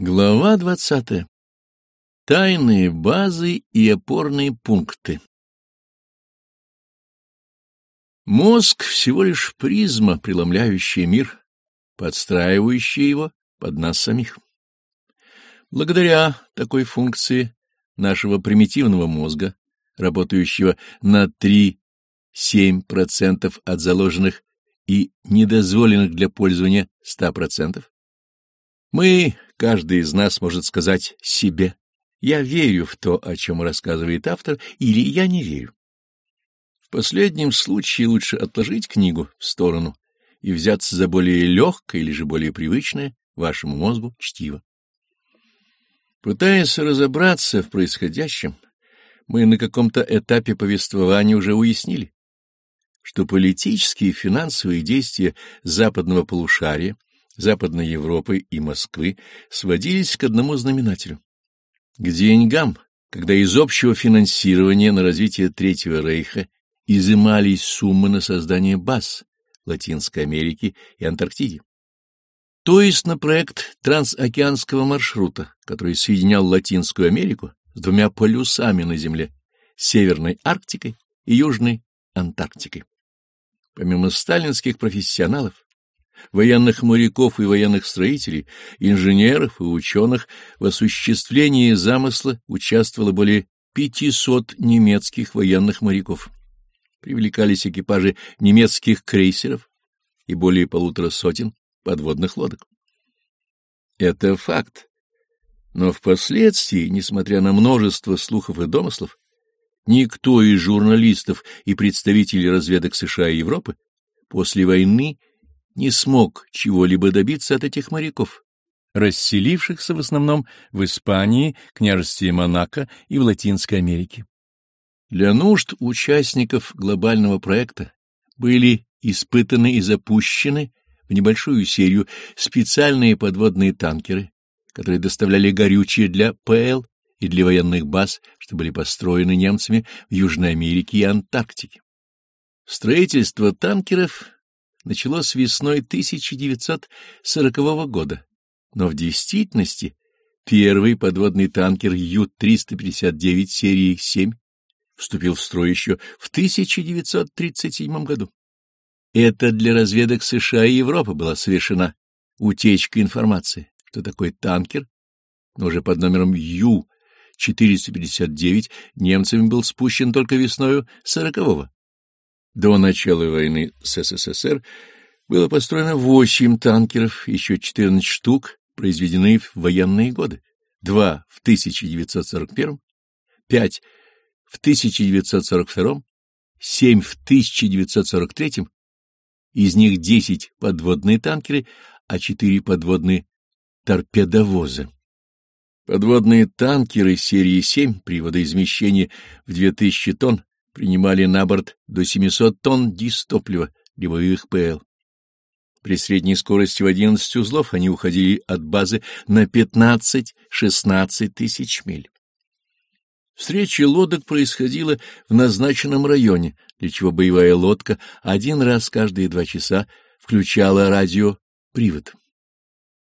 Глава двадцатая. Тайные базы и опорные пункты. Мозг — всего лишь призма, преломляющая мир, подстраивающая его под нас самих. Благодаря такой функции нашего примитивного мозга, работающего на 3-7% от заложенных и недозволенных для пользования 100%, мы Каждый из нас может сказать себе «я верю в то, о чем рассказывает автор» или «я не верю». В последнем случае лучше отложить книгу в сторону и взяться за более легкое или же более привычное вашему мозгу чтиво. Пытаясь разобраться в происходящем, мы на каком-то этапе повествования уже уяснили, что политические и финансовые действия западного полушария Западной Европы и Москвы сводились к одному знаменателю — к деньгам, когда из общего финансирования на развитие Третьего Рейха изымались суммы на создание баз Латинской Америки и Антарктиде. То есть на проект трансокеанского маршрута, который соединял Латинскую Америку с двумя полюсами на Земле — Северной Арктикой и Южной Антарктикой. Помимо сталинских профессионалов, военных моряков и военных строителей, инженеров и ученых в осуществлении замысла участвовало более 500 немецких военных моряков. Привлекались экипажи немецких крейсеров и более полутора сотен подводных лодок. Это факт. Но впоследствии, несмотря на множество слухов и домыслов, никто из журналистов и представителей разведок США и Европы после войны не смог чего-либо добиться от этих моряков, расселившихся в основном в Испании, княжестве Монако и в Латинской Америке. Для нужд участников глобального проекта были испытаны и запущены в небольшую серию специальные подводные танкеры, которые доставляли горючее для ПЛ и для военных баз, что были построены немцами в Южной Америке и Антарктике. Строительство танкеров началось весной 1940 года, но в действительности первый подводный танкер Ю-359 серии 7 вступил в строй еще в 1937 году. Это для разведок США и Европы была совершена утечка информации, что такой танкер, но уже под номером Ю-459 немцами был спущен только весною 40-го. До начала войны с СССР было построено восемь танкеров, еще 14 штук, произведены в военные годы, два в 1941, пять в 1942, семь в 1943, из них 10 подводные танкеры, а 4 подводные торпедовозы. Подводные танкеры серии 7 при водоизмещении в 2000 тонн принимали на борт до 700 тонн дистоплива боевых ПЛ. При средней скорости в 11 узлов они уходили от базы на 15-16 тысяч миль. Встреча лодок происходила в назначенном районе, для чего боевая лодка один раз каждые два часа включала радиопривод.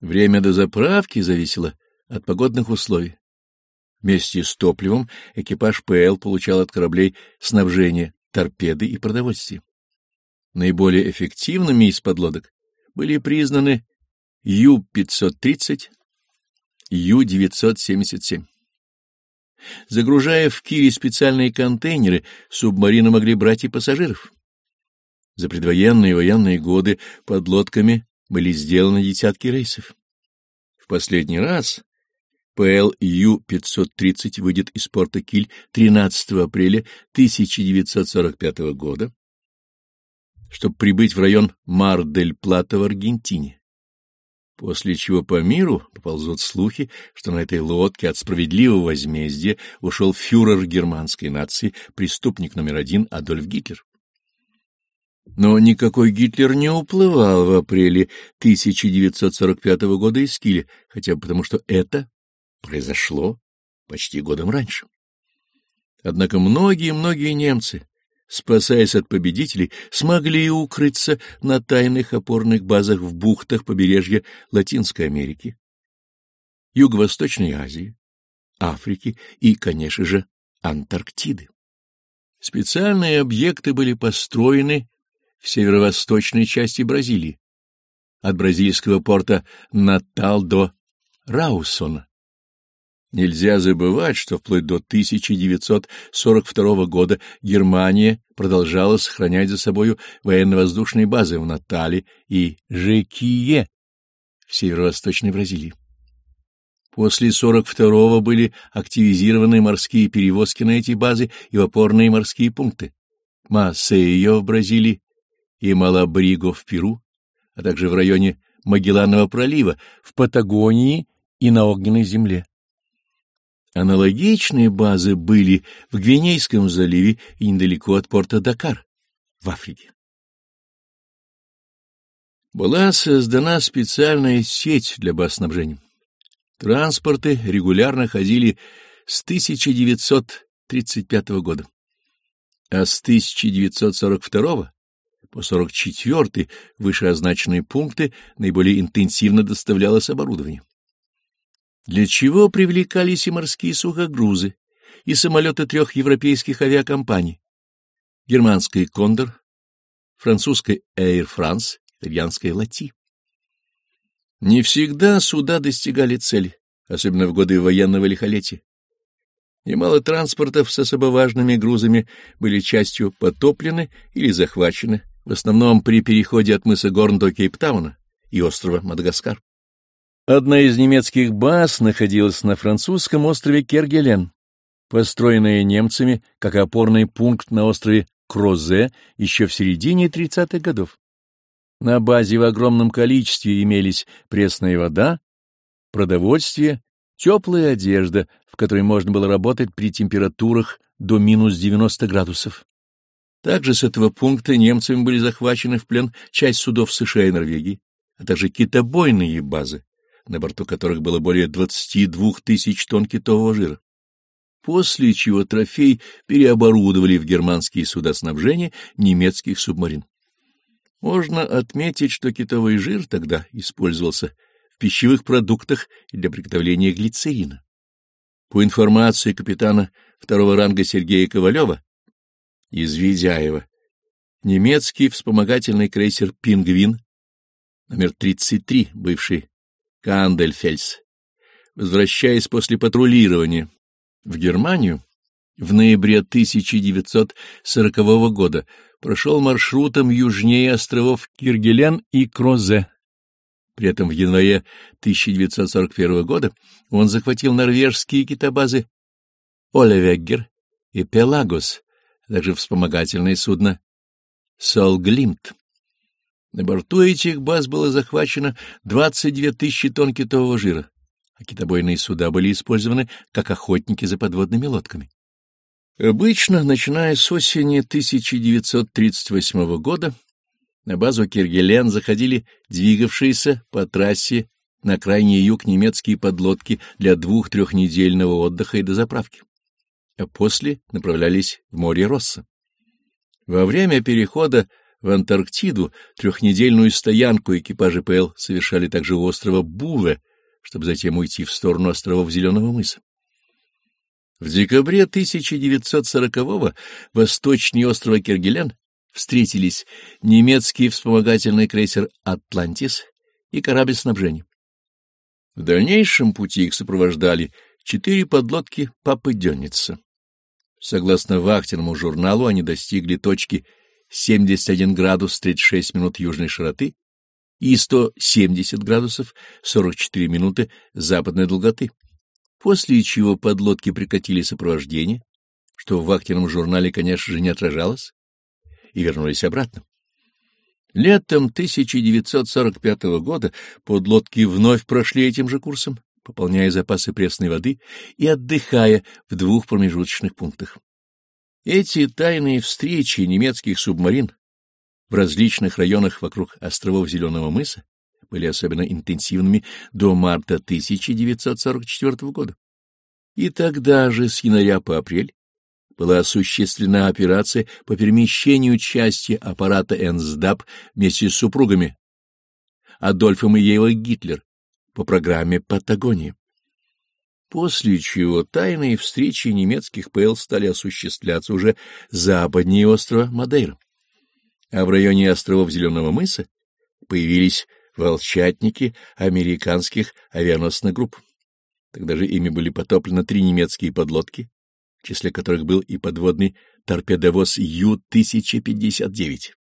Время до заправки зависело от погодных условий. Вместе с топливом экипаж ПЛ получал от кораблей снабжение, торпеды и продовольствие. Наиболее эффективными из подлодок были признаны Ю-530, Ю-977. Загружая в Кире специальные контейнеры, субмарины могли брать и пассажиров. За предвоенные и военные годы подлодками были сделаны десятки рейсов. В последний раз ПЛ Ю-530 выйдет из порта Киль 13 апреля 1945 года, чтобы прибыть в район Мар-дель-Плата в Аргентине. После чего по миру поползут слухи, что на этой лодке от справедливого возмездия ушел фюрер германской нации, преступник номер один Адольф Гитлер. Но никакой Гитлер не уплывал в апреле 1945 года из Киля, хотя бы потому, что это произошло почти годом раньше. Однако многие-многие немцы, спасаясь от победителей, смогли укрыться на тайных опорных базах в бухтах побережья Латинской Америки. Юго-Восточной Азии, Африки и, конечно же, Антарктиды. Специальные объекты были построены в северо-восточной части Бразилии, от бразильского порта Натал до Раусона. Нельзя забывать, что вплоть до 1942 года Германия продолжала сохранять за собою военно-воздушные базы в Натале и Жекие в северо-восточной Бразилии. После 42-го были активизированы морские перевозки на эти базы и в опорные морские пункты Масейо в Бразилии и Малабриго в Перу, а также в районе Магелланова пролива, в Патагонии и на Огненной земле. Аналогичные базы были в Гвинейском заливе и недалеко от порта Дакар в Африке. Была создана специальная сеть для баз снабжения. Транспорты регулярно ходили с 1935 года, а с 1942 по 44 вышеозначенные пункты наиболее интенсивно доставлялось оборудование. Для чего привлекались и морские сухогрузы, и самолеты трех европейских авиакомпаний — германской «Кондор», французской «Air France», итальянской «Лати». Не всегда суда достигали цели, особенно в годы военного лихолетия. Немало транспортов с особо важными грузами были частью потоплены или захвачены, в основном при переходе от мыса Горн до Кейптауна и острова Мадагаскар. Одна из немецких баз находилась на французском острове Кергелен, построенная немцами как опорный пункт на острове Крозе еще в середине 30-х годов. На базе в огромном количестве имелись пресная вода, продовольствие, теплая одежда, в которой можно было работать при температурах до минус 90 градусов. Также с этого пункта немцами были захвачены в плен часть судов США и Норвегии, а также китобойные базы, на борту которых было более 22 тысяч тонн китового жира. После чего трофей переоборудовали в германские суда снабжения немецких субмарин. Можно отметить, что китовый жир тогда использовался в пищевых продуктах для приготовления глицерина. По информации капитана второго ранга Сергея Ковалева из Ведяева, немецкий вспомогательный крейсер «Пингвин» номер 33, бывший Кандельфельс, возвращаясь после патрулирования в Германию, в ноябре 1940 года прошел маршрутом южнее островов Киргелен и Крозе. При этом в январе 1941 года он захватил норвежские китобазы Олевеггер и Пелагос, а также вспомогательное судно Солглимт. На борту этих баз было захвачено 22 тысячи тонн китового жира, а китобойные суда были использованы как охотники за подводными лодками. Обычно, начиная с осени 1938 года, на базу Киргелен заходили двигавшиеся по трассе на крайний юг немецкие подлодки для двух-трехнедельного отдыха и дозаправки, а после направлялись в море Росса. Во время перехода в Антарктиду трехнедельную стоянку экипажи ПЛ совершали также у острова Буве, чтобы затем уйти в сторону островов Зеленого мыса. В декабре 1940-го восточнее острова Кергелен встретились немецкий вспомогательный крейсер «Атлантис» и корабль снабжения. В дальнейшем пути их сопровождали четыре подлодки «Папы Дённица». Согласно вахтенному журналу, они достигли точки 71 градус 36 минут южной широты и 170 градусов 44 минуты западной долготы после чего подлодки прекратили сопровождение, что в вахтенном журнале, конечно же, не отражалось, и вернулись обратно. Летом 1945 года подлодки вновь прошли этим же курсом, пополняя запасы пресной воды и отдыхая в двух промежуточных пунктах. Эти тайные встречи немецких субмарин в различных районах вокруг островов Зеленого мыса были особенно интенсивными до марта 1944 года. И тогда же, с января по апрель, была осуществлена операция по перемещению части аппарата НСДАП вместе с супругами Адольфом и Ева Гитлер по программе «Патагония». После чего тайные встречи немецких ПЛ стали осуществляться уже западнее острова Мадейра. А в районе островов Зеленого мыса появились волчатники американских авианосных групп. Тогда же ими были потоплены три немецкие подлодки, в числе которых был и подводный торпедовоз Ю-1059.